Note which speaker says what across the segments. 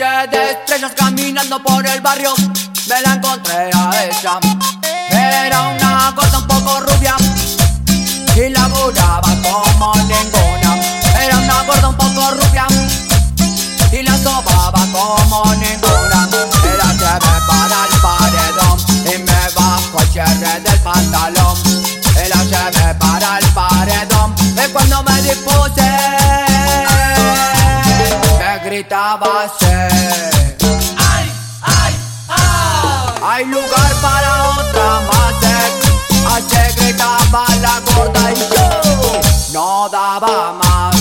Speaker 1: estrellas caminando por el barrio Me la encontré a ella. Era una cosa un poco rubia Y laburaba como ninguna. Era una gorda un poco rubia Y la sobaba como ninguna. Era chévere para el paredón Y me bajo el cierre del pantalón. Era chévere para el paredón Y cuando me dispuse Me gritaba Hay lugar para otra más Así gritaba la gorda y yo No daba más.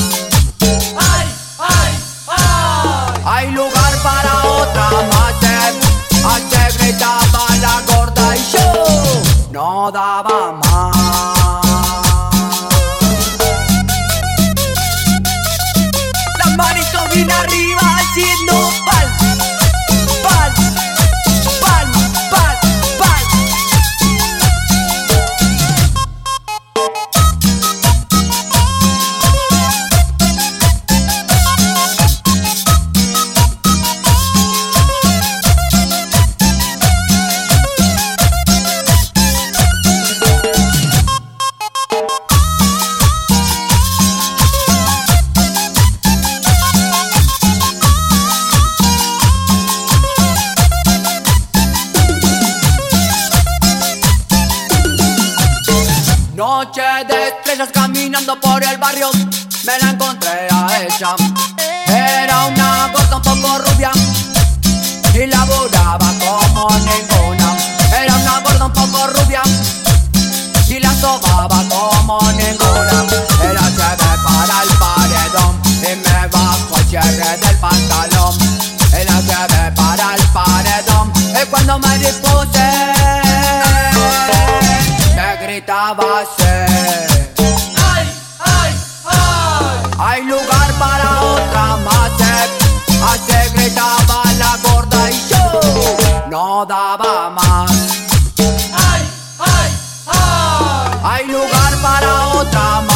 Speaker 2: ¡Ay, ay, ay!
Speaker 1: Hay lugar para otra más Así gritaba la gorda y yo No daba más. Las manitos bien arriba haciendo Pal Noche de estrellas caminando por el barrio. Me la encontré a ella. Era una gorda un poco rubia Y laburaba como ninguna. Era una gorda un poco rubia Y la sobaba como ninguna. Era chévere para el paredón Y me bajo el cierre del pantalón. Era chévere para el paredón. Y cuando me dispuse Hay lugar para otra más. Eh. Hace gritaba la gorda y yo no daba más. ¡Ay, ay, ay! Hay lugar para otra más.